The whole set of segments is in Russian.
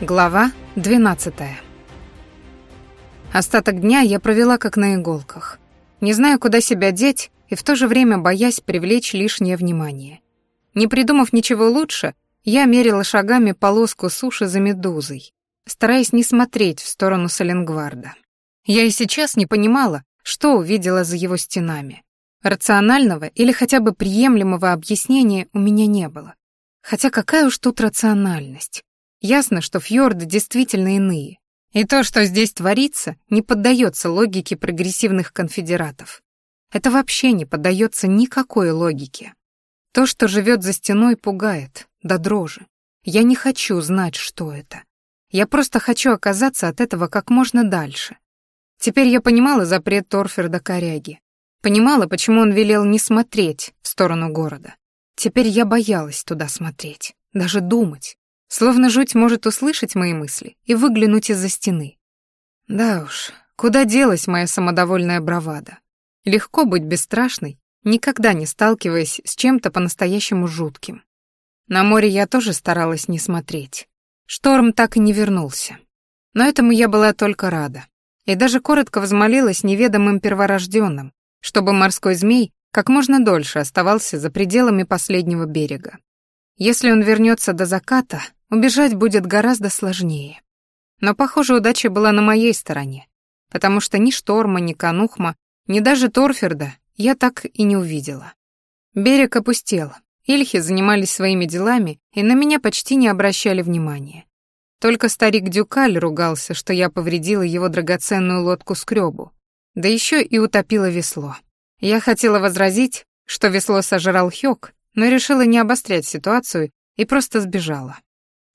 Глава 12. Остаток дня я провела как на иголках, не зная, куда себя деть, и в то же время боясь привлечь лишнее внимание. Не придумав ничего лучше, я мерила шагами полоску суши за медузой, стараясь не смотреть в сторону Саленгварда. Я и сейчас не понимала, что увидела за его стенами. Рационального или хотя бы приемлемого объяснения у меня не было. Хотя какая уж тут рациональность. Ясно, что фьорды действительно иные. И то, что здесь творится, не поддается логике прогрессивных конфедератов. Это вообще не поддается никакой логике. То, что живет за стеной, пугает, до дрожи. Я не хочу знать, что это. Я просто хочу оказаться от этого как можно дальше. Теперь я понимала запрет Торферда коряги. Понимала, почему он велел не смотреть в сторону города. Теперь я боялась туда смотреть, даже думать. Словно жуть может услышать мои мысли и выглянуть из-за стены. Да уж, куда делась моя самодовольная бравада? Легко быть бесстрашной, никогда не сталкиваясь с чем-то по-настоящему жутким. На море я тоже старалась не смотреть. Шторм так и не вернулся. Но этому я была только рада. И даже коротко взмолилась неведомым перворожденным, чтобы морской змей как можно дольше оставался за пределами последнего берега. Если он вернется до заката, Убежать будет гораздо сложнее. Но, похоже, удача была на моей стороне, потому что ни Шторма, ни Канухма, ни даже Торферда я так и не увидела. Берег опустел, Ильхи занимались своими делами и на меня почти не обращали внимания. Только старик Дюкаль ругался, что я повредила его драгоценную лодку-скребу, да еще и утопила весло. Я хотела возразить, что весло сожрал Хёк, но решила не обострять ситуацию и просто сбежала.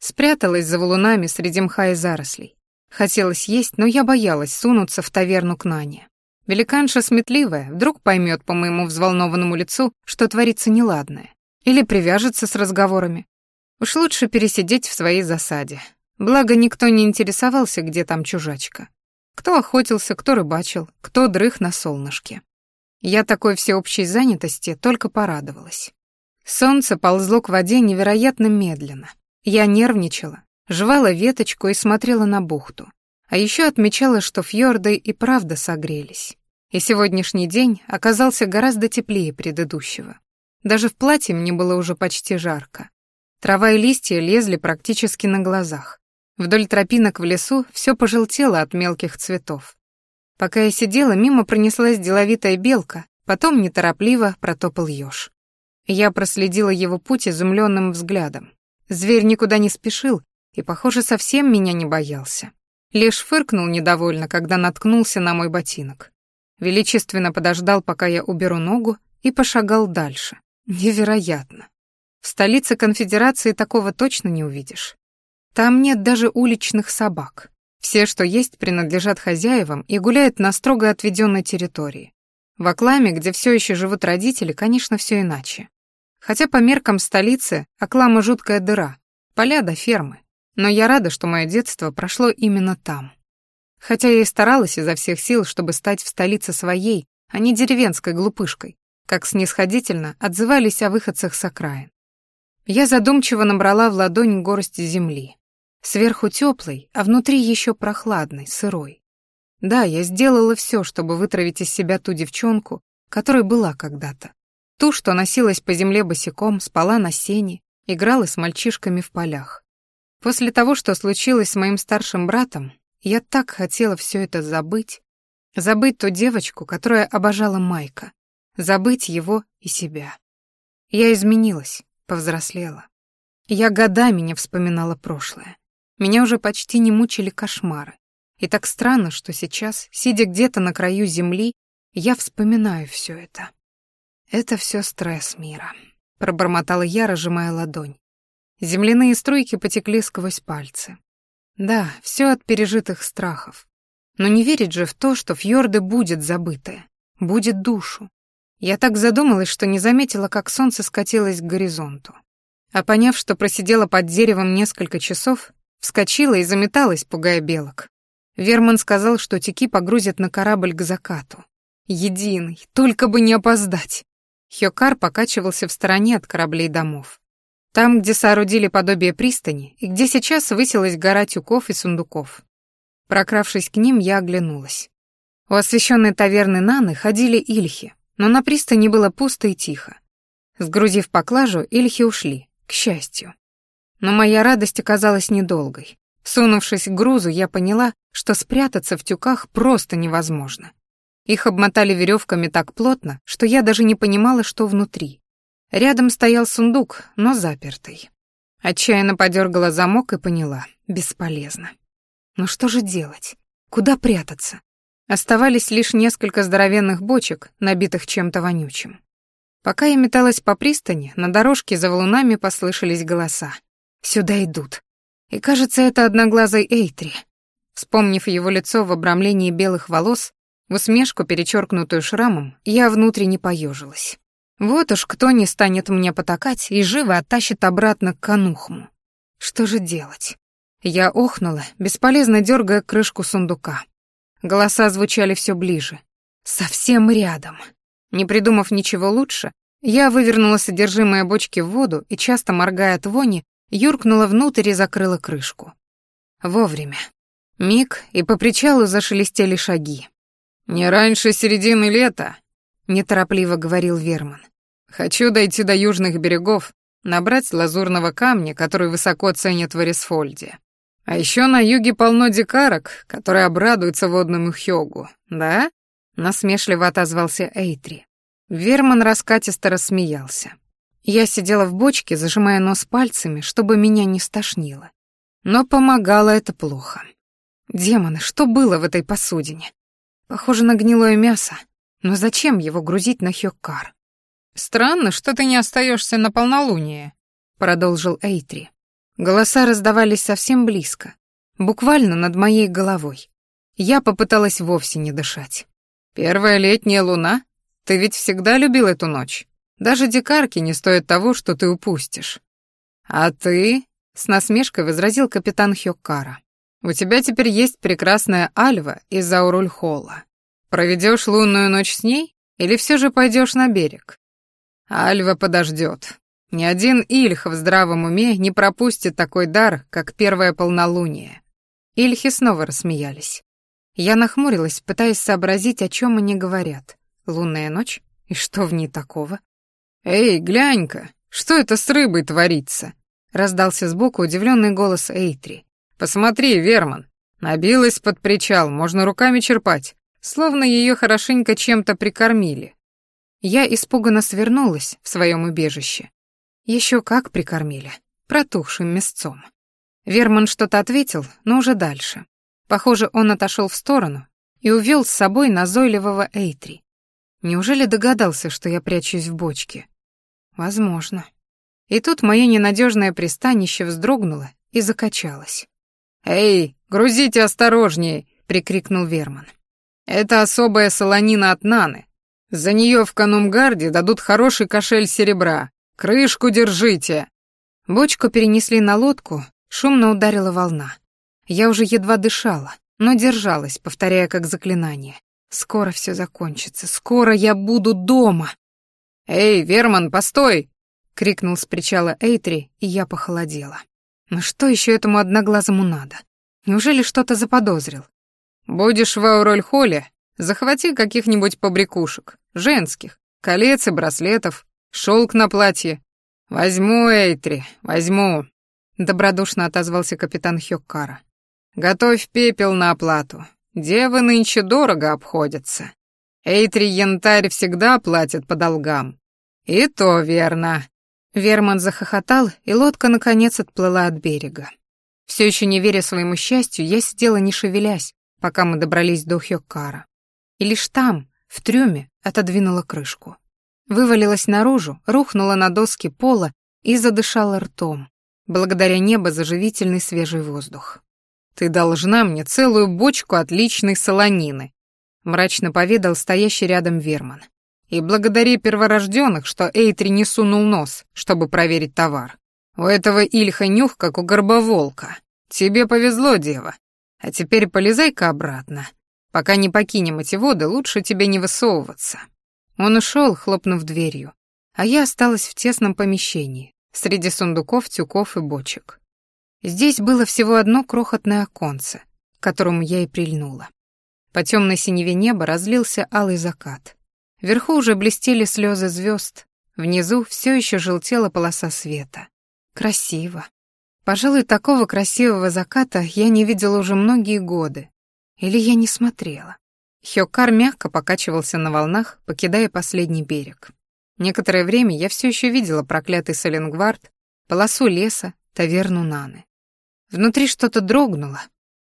Спряталась за валунами среди мха и зарослей. Хотелось есть, но я боялась сунуться в таверну к Нане. Великанша сметливая, вдруг поймет по моему взволнованному лицу, что творится неладное. Или привяжется с разговорами. Уж лучше пересидеть в своей засаде. Благо, никто не интересовался, где там чужачка. Кто охотился, кто рыбачил, кто дрых на солнышке. Я такой всеобщей занятости только порадовалась. Солнце ползло к воде невероятно медленно. Я нервничала, жевала веточку и смотрела на бухту. А еще отмечала, что фьорды и правда согрелись. И сегодняшний день оказался гораздо теплее предыдущего. Даже в платье мне было уже почти жарко. Трава и листья лезли практически на глазах. Вдоль тропинок в лесу все пожелтело от мелких цветов. Пока я сидела, мимо пронеслась деловитая белка, потом неторопливо протопал еж. Я проследила его путь изумленным взглядом. Зверь никуда не спешил и, похоже, совсем меня не боялся. Лишь фыркнул недовольно, когда наткнулся на мой ботинок. Величественно подождал, пока я уберу ногу, и пошагал дальше. Невероятно. В столице конфедерации такого точно не увидишь. Там нет даже уличных собак. Все, что есть, принадлежат хозяевам и гуляют на строго отведенной территории. В Акламе, где все еще живут родители, конечно, все иначе. Хотя по меркам столицы Аклама жуткая дыра, поля до фермы. Но я рада, что мое детство прошло именно там. Хотя я и старалась изо всех сил, чтобы стать в столице своей, а не деревенской глупышкой, как снисходительно отзывались о выходцах с окраин. Я задумчиво набрала в ладонь горсть земли. Сверху теплой, а внутри еще прохладной, сырой. Да, я сделала все, чтобы вытравить из себя ту девчонку, которой была когда-то. Ту, что носилась по земле босиком, спала на сене, играла с мальчишками в полях. После того, что случилось с моим старшим братом, я так хотела все это забыть. Забыть ту девочку, которая обожала Майка. Забыть его и себя. Я изменилась, повзрослела. Я годами не вспоминала прошлое. Меня уже почти не мучили кошмары. И так странно, что сейчас, сидя где-то на краю земли, я вспоминаю все это. «Это все стресс мира», — пробормотала я, разжимая ладонь. Земляные струйки потекли сквозь пальцы. Да, все от пережитых страхов. Но не верить же в то, что фьорды будет забытое, будет душу. Я так задумалась, что не заметила, как солнце скатилось к горизонту. А поняв, что просидела под деревом несколько часов, вскочила и заметалась, пугая белок. Верман сказал, что тики погрузят на корабль к закату. Единый, только бы не опоздать. Хёкар покачивался в стороне от кораблей домов. Там, где соорудили подобие пристани, и где сейчас высилась гора тюков и сундуков. Прокравшись к ним, я оглянулась. У освещенной таверны Наны ходили ильхи, но на пристани было пусто и тихо. Сгрузив поклажу, ильхи ушли, к счастью. Но моя радость оказалась недолгой. Сунувшись к грузу, я поняла, что спрятаться в тюках просто невозможно. Их обмотали веревками так плотно, что я даже не понимала, что внутри. Рядом стоял сундук, но запертый. Отчаянно подергала замок и поняла — бесполезно. Но что же делать? Куда прятаться? Оставались лишь несколько здоровенных бочек, набитых чем-то вонючим. Пока я металась по пристани, на дорожке за валунами послышались голоса. «Сюда идут». И кажется, это одноглазый Эйтри. Вспомнив его лицо в обрамлении белых волос, усмешку, перечеркнутую шрамом, я внутренне поежилась. Вот уж кто не станет мне потакать и живо оттащит обратно к конухму. Что же делать? Я охнула, бесполезно дергая крышку сундука. Голоса звучали все ближе. Совсем рядом. Не придумав ничего лучше, я вывернула содержимое бочки в воду и, часто моргая от вони, юркнула внутрь и закрыла крышку. Вовремя. Миг, и по причалу зашелестели шаги. «Не раньше середины лета», — неторопливо говорил Верман. «Хочу дойти до южных берегов, набрать лазурного камня, который высоко ценят в Эрисфольде. А еще на юге полно дикарок, которые обрадуются водному хёгу, да?» Насмешливо отозвался Эйтри. Верман раскатисто рассмеялся. Я сидела в бочке, зажимая нос пальцами, чтобы меня не стошнило. Но помогало это плохо. Демоны, что было в этой посудине? Похоже на гнилое мясо. Но зачем его грузить на Хёккар? «Странно, что ты не остаешься на полнолуние», — продолжил Эйтри. Голоса раздавались совсем близко, буквально над моей головой. Я попыталась вовсе не дышать. «Первая летняя луна? Ты ведь всегда любил эту ночь. Даже дикарки не стоят того, что ты упустишь». «А ты?» — с насмешкой возразил капитан Хёккара. У тебя теперь есть прекрасная Альва из Аурульхолла. Проведешь лунную ночь с ней или все же пойдешь на берег? Альва подождет. Ни один Ильх в здравом уме не пропустит такой дар, как первое полнолуние. Ильхи снова рассмеялись. Я нахмурилась, пытаясь сообразить, о чем они говорят. Лунная ночь? И что в ней такого? «Эй, глянь-ка, что это с рыбой творится?» Раздался сбоку удивленный голос Эйтри. «Посмотри, Верман, набилась под причал, можно руками черпать, словно ее хорошенько чем-то прикормили». Я испуганно свернулась в своем убежище. Еще как прикормили, протухшим мясцом. Верман что-то ответил, но уже дальше. Похоже, он отошел в сторону и увел с собой назойливого Эйтри. Неужели догадался, что я прячусь в бочке? Возможно. И тут мое ненадежное пристанище вздрогнуло и закачалось. «Эй, грузите осторожнее!» — прикрикнул Верман. «Это особая солонина от Наны. За нее в Канумгарде дадут хороший кошель серебра. Крышку держите!» Бочку перенесли на лодку, шумно ударила волна. Я уже едва дышала, но держалась, повторяя как заклинание. «Скоро все закончится, скоро я буду дома!» «Эй, Верман, постой!» — крикнул с причала Эйтри, и я похолодела. Но что еще этому одноглазому надо? Неужели что-то заподозрил? Будешь в Ауроль-холле, захвати каких-нибудь побрякушек, женских, колец и браслетов, шелк на платье. Возьму, Эйтри, возьму, добродушно отозвался капитан Хёккара. Готовь пепел на оплату. Девы нынче дорого обходятся. Эйтри янтарь всегда платит по долгам. И то верно. Верман захохотал, и лодка наконец отплыла от берега. Все еще не веря своему счастью, я сидела не шевелясь, пока мы добрались до Хёккара. И лишь там, в трюме, отодвинула крышку. Вывалилась наружу, рухнула на доски пола и задышала ртом, благодаря небо за живительный свежий воздух. «Ты должна мне целую бочку отличной солонины», мрачно поведал стоящий рядом Верман. И благодари перворожденных, что Эйтри не сунул нос, чтобы проверить товар. У этого Ильха нюх, как у горбоволка. Тебе повезло, дева. А теперь полезай-ка обратно. Пока не покинем эти воды, лучше тебе не высовываться». Он ушел, хлопнув дверью, а я осталась в тесном помещении, среди сундуков, тюков и бочек. Здесь было всего одно крохотное оконце, к которому я и прильнула. По темной синеве неба разлился алый закат. Вверху уже блестели слезы звезд, внизу все еще желтела полоса света. Красиво. Пожалуй, такого красивого заката я не видела уже многие годы. Или я не смотрела. Хёкар мягко покачивался на волнах, покидая последний берег. Некоторое время я все еще видела проклятый Соленгвард, полосу леса, таверну Наны. Внутри что-то дрогнуло,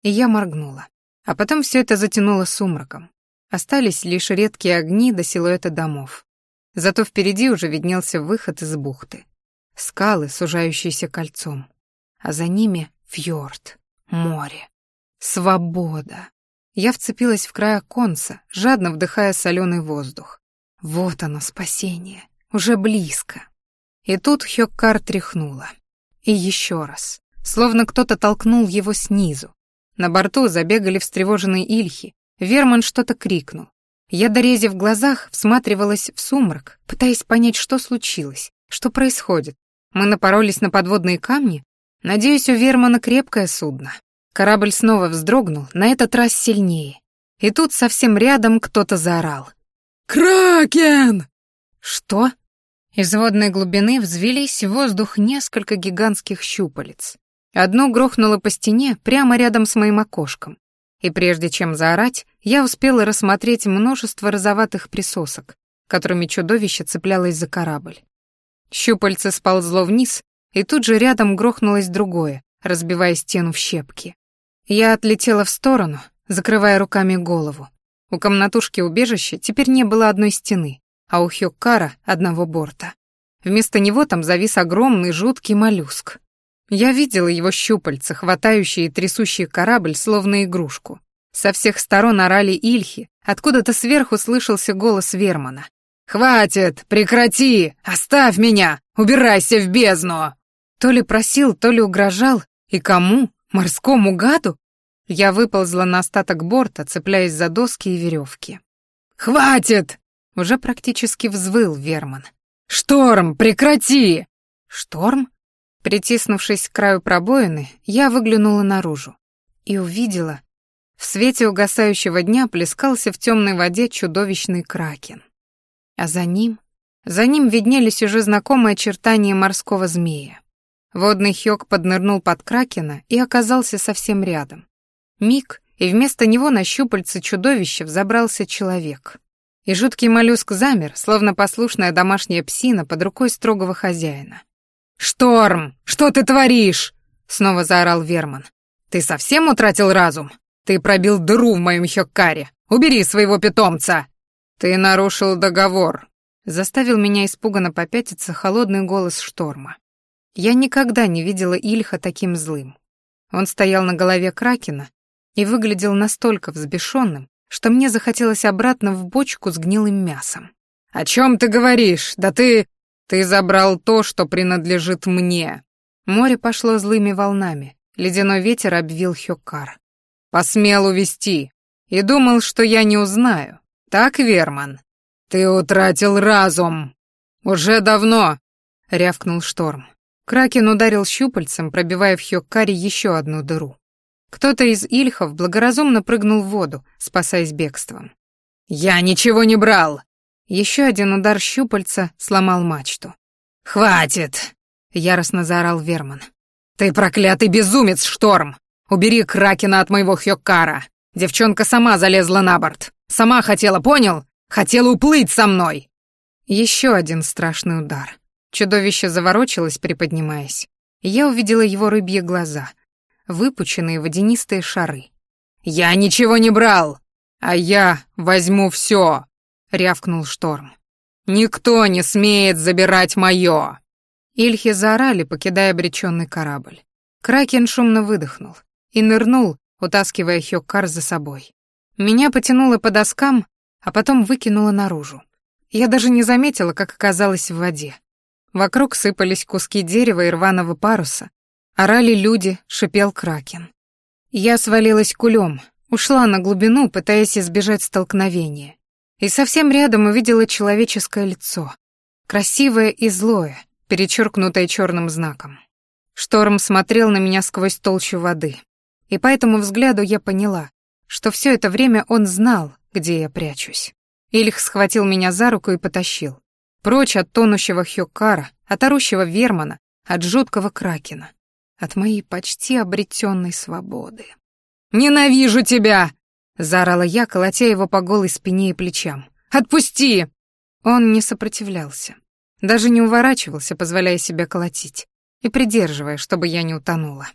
и я моргнула. А потом все это затянуло сумраком. Остались лишь редкие огни до силуэта домов. Зато впереди уже виднелся выход из бухты. Скалы, сужающиеся кольцом. А за ними фьорд, море. Свобода. Я вцепилась в край оконца, жадно вдыхая соленый воздух. Вот оно, спасение. Уже близко. И тут Хёккар тряхнула. И еще раз. Словно кто-то толкнул его снизу. На борту забегали встревоженные ильхи. Верман что-то крикнул. Я, дорезив в глазах, всматривалась в сумрак, пытаясь понять, что случилось, что происходит. Мы напоролись на подводные камни? Надеюсь, у Вермана крепкое судно. Корабль снова вздрогнул, на этот раз сильнее. И тут совсем рядом кто-то заорал. «Кракен!» «Что?» Из водной глубины взвелись в воздух несколько гигантских щупалец. Одно грохнуло по стене прямо рядом с моим окошком. И прежде чем заорать, я успела рассмотреть множество розоватых присосок, которыми чудовище цеплялось за корабль. Щупальце сползло вниз, и тут же рядом грохнулось другое, разбивая стену в щепки. Я отлетела в сторону, закрывая руками голову. У комнатушки убежища теперь не было одной стены, а у Хёккара — одного борта. Вместо него там завис огромный жуткий моллюск. Я видела его щупальца, хватающие и трясущие корабль, словно игрушку. Со всех сторон орали ильхи, откуда-то сверху слышался голос Вермана. «Хватит! Прекрати! Оставь меня! Убирайся в бездну!» То ли просил, то ли угрожал. И кому? Морскому гаду? Я выползла на остаток борта, цепляясь за доски и веревки. «Хватит!» — уже практически взвыл Верман. «Шторм, прекрати!» «Шторм?» Притиснувшись к краю пробоины, я выглянула наружу и увидела. В свете угасающего дня плескался в темной воде чудовищный кракен. А за ним... За ним виднелись уже знакомые очертания морского змея. Водный хёк поднырнул под кракена и оказался совсем рядом. Миг, и вместо него на щупальце чудовища взобрался человек. И жуткий моллюск замер, словно послушная домашняя псина под рукой строгого хозяина. «Шторм! Что ты творишь?» — снова заорал Верман. «Ты совсем утратил разум? Ты пробил дыру в моем хёккаре. Убери своего питомца!» «Ты нарушил договор», — заставил меня испуганно попятиться холодный голос Шторма. Я никогда не видела Ильха таким злым. Он стоял на голове Кракена и выглядел настолько взбешенным, что мне захотелось обратно в бочку с гнилым мясом. «О чем ты говоришь? Да ты...» «Ты забрал то, что принадлежит мне». Море пошло злыми волнами. Ледяной ветер обвил Хёккар. «Посмел увести. И думал, что я не узнаю. Так, Верман?» «Ты утратил разум!» «Уже давно!» — рявкнул шторм. Кракен ударил щупальцем, пробивая в Хёккаре еще одну дыру. Кто-то из ильхов благоразумно прыгнул в воду, спасаясь бегством. «Я ничего не брал!» Еще один удар щупальца сломал мачту. «Хватит!» — яростно заорал Верман. «Ты проклятый безумец, Шторм! Убери Кракена от моего Хёккара! Девчонка сама залезла на борт. Сама хотела, понял? Хотела уплыть со мной!» Еще один страшный удар. Чудовище заворочилось, приподнимаясь. я увидела его рыбьи глаза, выпученные водянистые шары. «Я ничего не брал, а я возьму все!» — рявкнул Шторм. «Никто не смеет забирать моё!» Ильхи заорали, покидая обреченный корабль. Кракен шумно выдохнул и нырнул, утаскивая Хёккар за собой. Меня потянуло по доскам, а потом выкинуло наружу. Я даже не заметила, как оказалась в воде. Вокруг сыпались куски дерева и рваного паруса. Орали люди, шипел кракен. Я свалилась кулем, ушла на глубину, пытаясь избежать столкновения и совсем рядом увидела человеческое лицо. Красивое и злое, перечеркнутое черным знаком. Шторм смотрел на меня сквозь толщу воды, и по этому взгляду я поняла, что все это время он знал, где я прячусь. Ильх схватил меня за руку и потащил. Прочь от тонущего Хёккара, от орущего Вермана, от жуткого Кракена, от моей почти обретенной свободы. «Ненавижу тебя!» — заорала я, колотя его по голой спине и плечам. «Отпусти!» Он не сопротивлялся, даже не уворачивался, позволяя себя колотить, и придерживая, чтобы я не утонула.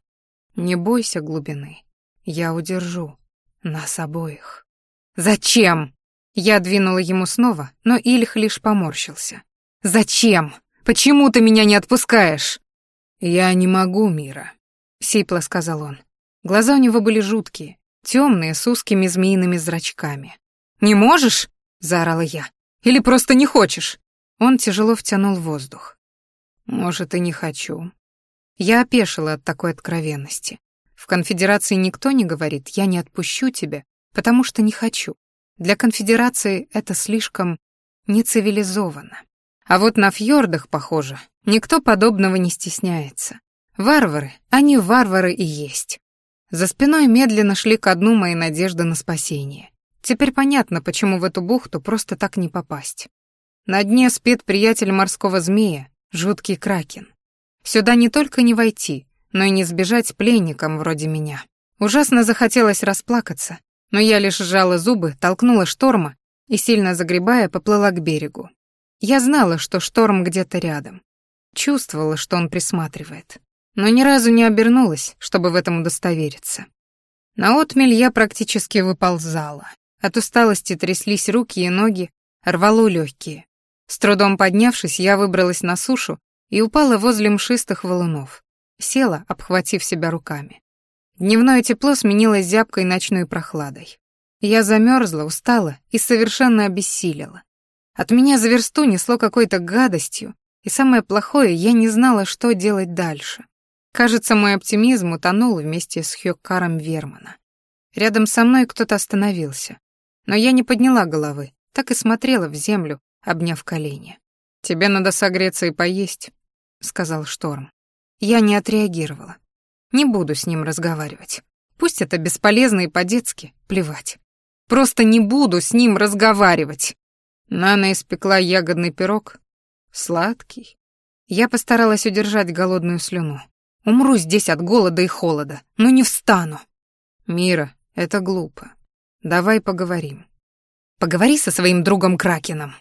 «Не бойся глубины, я удержу нас обоих». «Зачем?» Я двинула ему снова, но Ильх лишь поморщился. «Зачем? Почему ты меня не отпускаешь?» «Я не могу, Мира», — сипло сказал он. Глаза у него были жуткие, темные, с узкими змеиными зрачками. «Не можешь?» — заорала я. «Или просто не хочешь?» Он тяжело втянул воздух. «Может, и не хочу». Я опешила от такой откровенности. В конфедерации никто не говорит «я не отпущу тебя», потому что не хочу. Для конфедерации это слишком нецивилизованно. А вот на фьордах, похоже, никто подобного не стесняется. Варвары, они варвары и есть. За спиной медленно шли ко дну мои надежды на спасение. Теперь понятно, почему в эту бухту просто так не попасть. На дне спит приятель морского змея, жуткий кракен. Сюда не только не войти, но и не сбежать пленникам вроде меня. Ужасно захотелось расплакаться, но я лишь сжала зубы, толкнула шторма и, сильно загребая, поплыла к берегу. Я знала, что шторм где-то рядом. Чувствовала, что он присматривает. Но ни разу не обернулась, чтобы в этом удостовериться. На отмель я практически выползала. От усталости тряслись руки и ноги, рвало легкие. С трудом поднявшись, я выбралась на сушу и упала возле мшистых валунов. Села, обхватив себя руками. Дневное тепло сменилось зябкой ночной прохладой. Я замерзла, устала и совершенно обессилела. От меня за версту несло какой-то гадостью, и самое плохое, я не знала, что делать дальше. Кажется, мой оптимизм утонул вместе с Хёккаром Вермана. Рядом со мной кто-то остановился, но я не подняла головы, так и смотрела в землю, обняв колени. «Тебе надо согреться и поесть», — сказал Шторм. Я не отреагировала. Не буду с ним разговаривать. Пусть это бесполезно и по-детски, плевать. Просто не буду с ним разговаривать. Нана испекла ягодный пирог. Сладкий. Я постаралась удержать голодную слюну. Умру здесь от голода и холода, но не встану. Мира, это глупо. Давай поговорим. Поговори со своим другом Кракеном.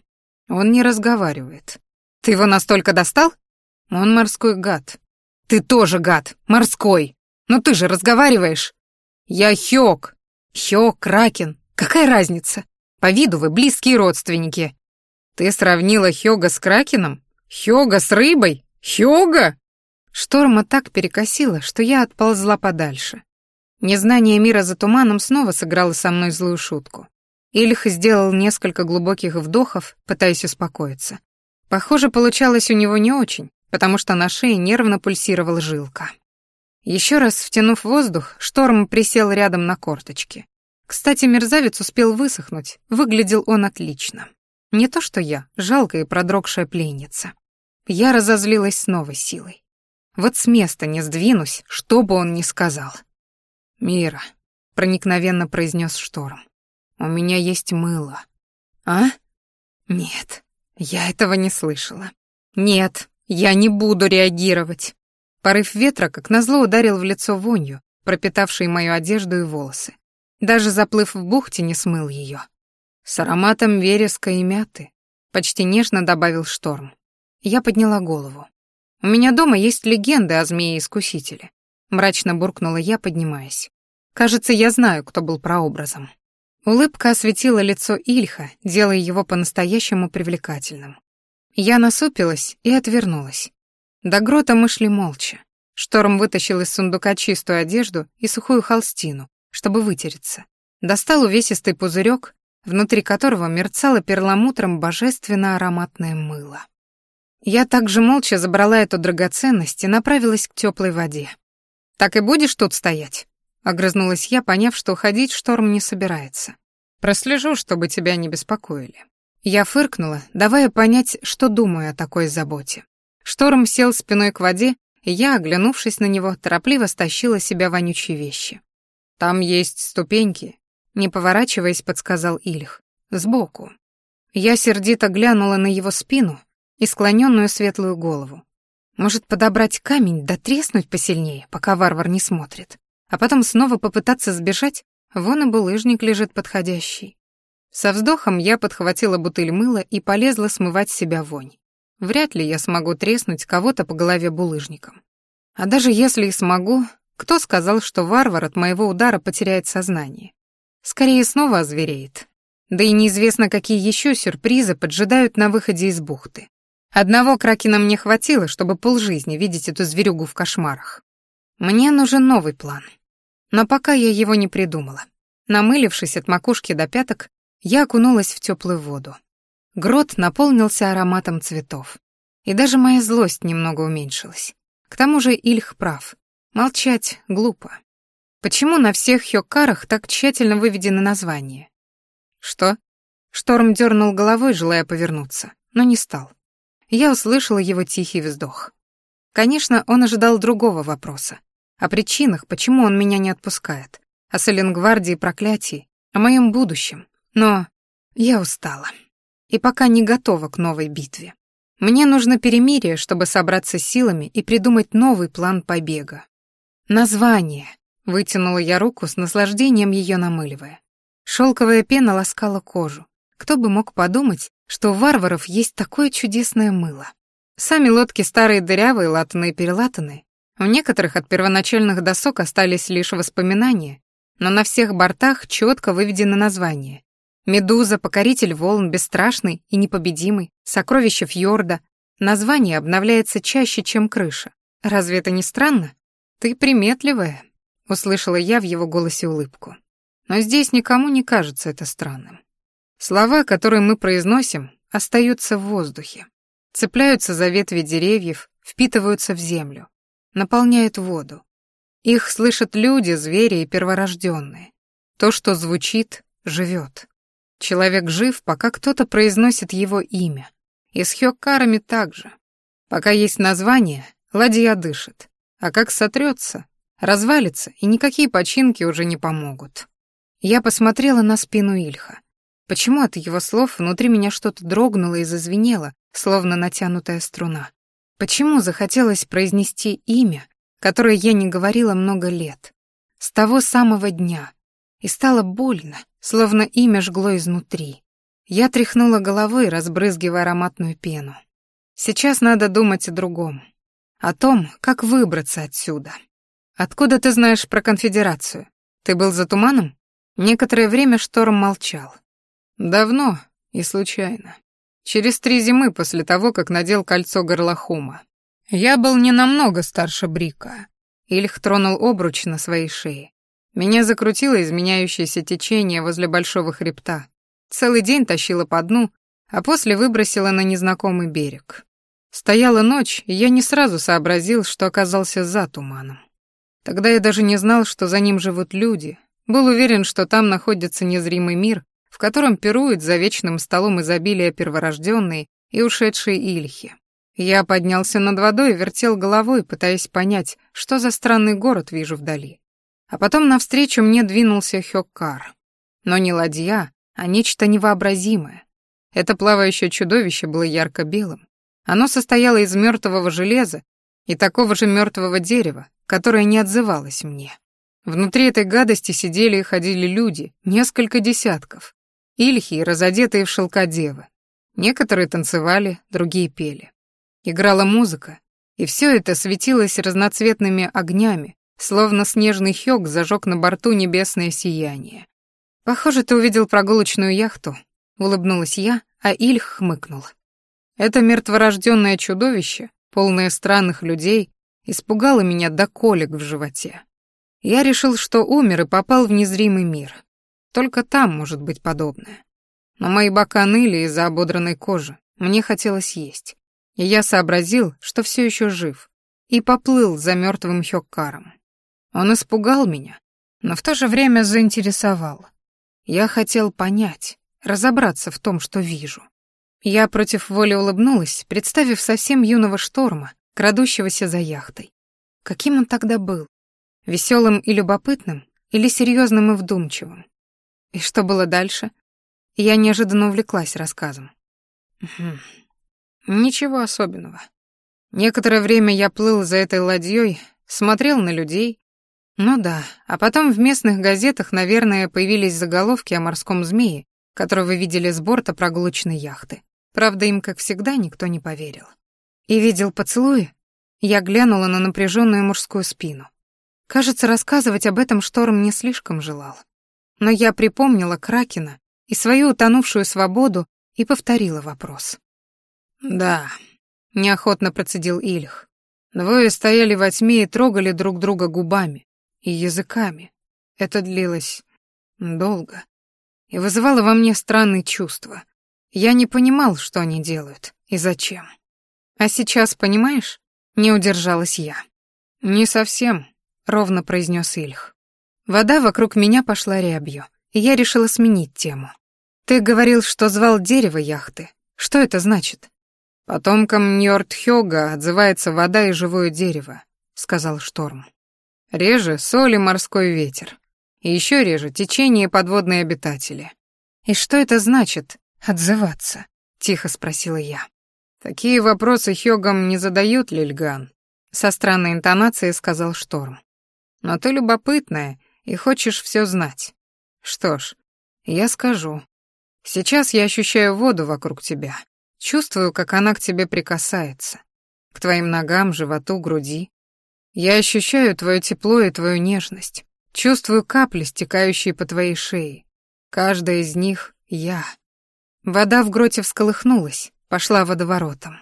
Он не разговаривает. Ты его настолько достал? Он морской гад. Ты тоже гад, морской. Но ты же разговариваешь. Я Хёк. Хёк, Кракен. Какая разница? По виду вы близкие родственники. Ты сравнила Хёга с Кракеном? Хёга с рыбой? Хёга? Шторма так перекосила, что я отползла подальше. Незнание мира за туманом снова сыграло со мной злую шутку. Ильх сделал несколько глубоких вдохов, пытаясь успокоиться. Похоже, получалось у него не очень, потому что на шее нервно пульсировала жилка. Еще раз втянув воздух, шторм присел рядом на корточки. Кстати, мерзавец успел высохнуть, выглядел он отлично. Не то что я, жалкая и продрогшая пленница. Я разозлилась с новой силой. Вот с места не сдвинусь, что бы он ни сказал. «Мира», — проникновенно произнес Шторм, — «у меня есть мыло». «А? Нет, я этого не слышала. Нет, я не буду реагировать. Порыв ветра, как назло, ударил в лицо вонью, пропитавшей мою одежду и волосы. Даже заплыв в бухте, не смыл ее. С ароматом вереска и мяты, почти нежно добавил шторм. Я подняла голову. У меня дома есть легенды о змее-искусителе. Мрачно буркнула я, поднимаясь. Кажется, я знаю, кто был прообразом. Улыбка осветила лицо Ильха, делая его по-настоящему привлекательным. Я насупилась и отвернулась. До грота мы шли молча. Шторм вытащил из сундука чистую одежду и сухую холстину, чтобы вытереться. Достал увесистый пузырек, внутри которого мерцало перламутром божественно ароматное мыло. Я также молча забрала эту драгоценность и направилась к теплой воде. «Так и будешь тут стоять?» — огрызнулась я, поняв, что уходить шторм не собирается. «Прослежу, чтобы тебя не беспокоили». Я фыркнула, давая понять, что думаю о такой заботе. Шторм сел спиной к воде, и я, оглянувшись на него, торопливо стащила себя вонючие вещи. «Там есть ступеньки», — не поворачиваясь, подсказал Ильх. «Сбоку». Я сердито глянула на его спину и склоненную светлую голову. Может, подобрать камень да треснуть посильнее, пока варвар не смотрит, а потом снова попытаться сбежать? Вон и булыжник лежит подходящий. Со вздохом я подхватила бутыль мыла и полезла смывать себя вонь. Вряд ли я смогу треснуть кого-то по голове булыжником. А даже если и смогу, кто сказал, что варвар от моего удара потеряет сознание? Скорее снова озвереет. Да и неизвестно, какие еще сюрпризы поджидают на выходе из бухты. Одного кракена мне хватило, чтобы полжизни видеть эту зверюгу в кошмарах. Мне нужен новый план. Но пока я его не придумала. Намылившись от макушки до пяток, я окунулась в теплую воду. Грот наполнился ароматом цветов. И даже моя злость немного уменьшилась. К тому же Ильх прав. Молчать глупо. Почему на всех хёккарах так тщательно выведены названия? Что? Шторм дернул головой, желая повернуться, но не стал. Я услышала его тихий вздох. Конечно, он ожидал другого вопроса. О причинах, почему он меня не отпускает. О Соленгвардии проклятии, о моем будущем. Но я устала и пока не готова к новой битве. Мне нужно перемирие, чтобы собраться силами и придумать новый план побега. Название. Вытянула я руку с наслаждением ее намыливая. Шелковая пена ласкала кожу. Кто бы мог подумать, что у варваров есть такое чудесное мыло. Сами лодки старые дырявые, латанные-перелатанные. У некоторых от первоначальных досок остались лишь воспоминания, но на всех бортах четко выведено название. Медуза, покоритель волн, бесстрашный и непобедимый, сокровище фьорда. Название обновляется чаще, чем крыша. Разве это не странно? Ты приметливая, услышала я в его голосе улыбку. Но здесь никому не кажется это странным. Слова, которые мы произносим, остаются в воздухе, цепляются за ветви деревьев, впитываются в землю, наполняют воду. Их слышат люди, звери и перворожденные. То, что звучит, живет. Человек жив, пока кто-то произносит его имя. И с Хёккарами также. Пока есть название, ладья дышит. А как сотрется, развалится, и никакие починки уже не помогут. Я посмотрела на спину Ильха. Почему от его слов внутри меня что-то дрогнуло и зазвенело, словно натянутая струна? Почему захотелось произнести имя, которое я не говорила много лет? С того самого дня. И стало больно, словно имя жгло изнутри. Я тряхнула головой, разбрызгивая ароматную пену. Сейчас надо думать о другом. О том, как выбраться отсюда. Откуда ты знаешь про конфедерацию? Ты был за туманом? Некоторое время Шторм молчал. Давно и случайно. Через три зимы после того, как надел кольцо горлохума. Я был не намного старше Брика. Ильх тронул обруч на своей шее. Меня закрутило изменяющееся течение возле большого хребта. Целый день тащило по дну, а после выбросило на незнакомый берег. Стояла ночь, и я не сразу сообразил, что оказался за туманом. Тогда я даже не знал, что за ним живут люди. Был уверен, что там находится незримый мир, в котором пируют за вечным столом изобилия перворожденные и ушедшие ильхи. Я поднялся над водой и вертел головой, пытаясь понять, что за странный город вижу вдали. А потом навстречу мне двинулся Хёккар. Но не ладья, а нечто невообразимое. Это плавающее чудовище было ярко-белым. Оно состояло из мертвого железа и такого же мертвого дерева, которое не отзывалось мне. Внутри этой гадости сидели и ходили люди, несколько десятков. Ильхи, разодетые в шелка девы. Некоторые танцевали, другие пели. Играла музыка, и все это светилось разноцветными огнями, Словно снежный хёк зажег на борту небесное сияние. «Похоже, ты увидел прогулочную яхту», — улыбнулась я, а Ильх хмыкнул. «Это мертворожденное чудовище, полное странных людей, испугало меня до колик в животе. Я решил, что умер и попал в незримый мир. Только там может быть подобное. Но мои бока ныли из-за ободранной кожи, мне хотелось есть. И я сообразил, что все еще жив, и поплыл за мертвым Хёккаром. Он испугал меня, но в то же время заинтересовал. Я хотел понять, разобраться в том, что вижу. Я против воли улыбнулась, представив совсем юного шторма, крадущегося за яхтой. Каким он тогда был? Веселым и любопытным или серьезным и вдумчивым? И что было дальше? Я неожиданно увлеклась рассказом. Ничего особенного. Некоторое время я плыл за этой ладьей, смотрел на людей. Ну да, а потом в местных газетах, наверное, появились заголовки о морском змее, который вы видели с борта прогулочной яхты. Правда, им, как всегда, никто не поверил. И видел поцелуи? Я глянула на напряженную мужскую спину. Кажется, рассказывать об этом Шторм не слишком желал. Но я припомнила Кракена и свою утонувшую свободу и повторила вопрос. «Да», — неохотно процедил Ильх. Двое стояли во тьме и трогали друг друга губами и языками. Это длилось долго и вызывало во мне странные чувства. Я не понимал, что они делают и зачем. А сейчас понимаешь? Не удержалась я. Не совсем, ровно произнес Ильх. Вода вокруг меня пошла рябью, и я решила сменить тему. Ты говорил, что звал дерево яхты. Что это значит? Потомкам Ньортхёга отзывается вода и живое дерево, сказал Шторм. Реже соль и морской ветер. И еще реже течение и подводные обитатели. И что это значит отзываться? тихо спросила я. Такие вопросы Хёгам не задают, Лильган, со странной интонацией сказал Шторм. Но ты любопытная и хочешь все знать. Что ж, я скажу. Сейчас я ощущаю воду вокруг тебя. Чувствую, как она к тебе прикасается. К твоим ногам, животу, груди. Я ощущаю твое тепло и твою нежность. Чувствую капли, стекающие по твоей шее. Каждая из них — я. Вода в гроте всколыхнулась, пошла водоворотом.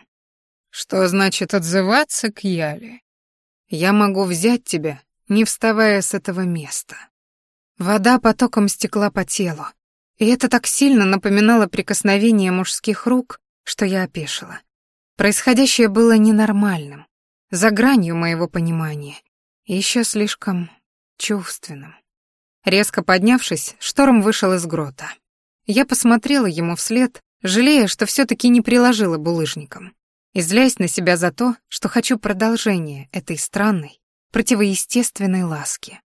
Что значит отзываться к Яле? Я могу взять тебя, не вставая с этого места. Вода потоком стекла по телу, и это так сильно напоминало прикосновение мужских рук, что я опешила. Происходящее было ненормальным, за гранью моего понимания, и еще слишком чувственным. Резко поднявшись, шторм вышел из грота. Я посмотрела ему вслед, жалея, что все таки не приложила булыжником, и злясь на себя за то, что хочу продолжения этой странной, противоестественной ласки.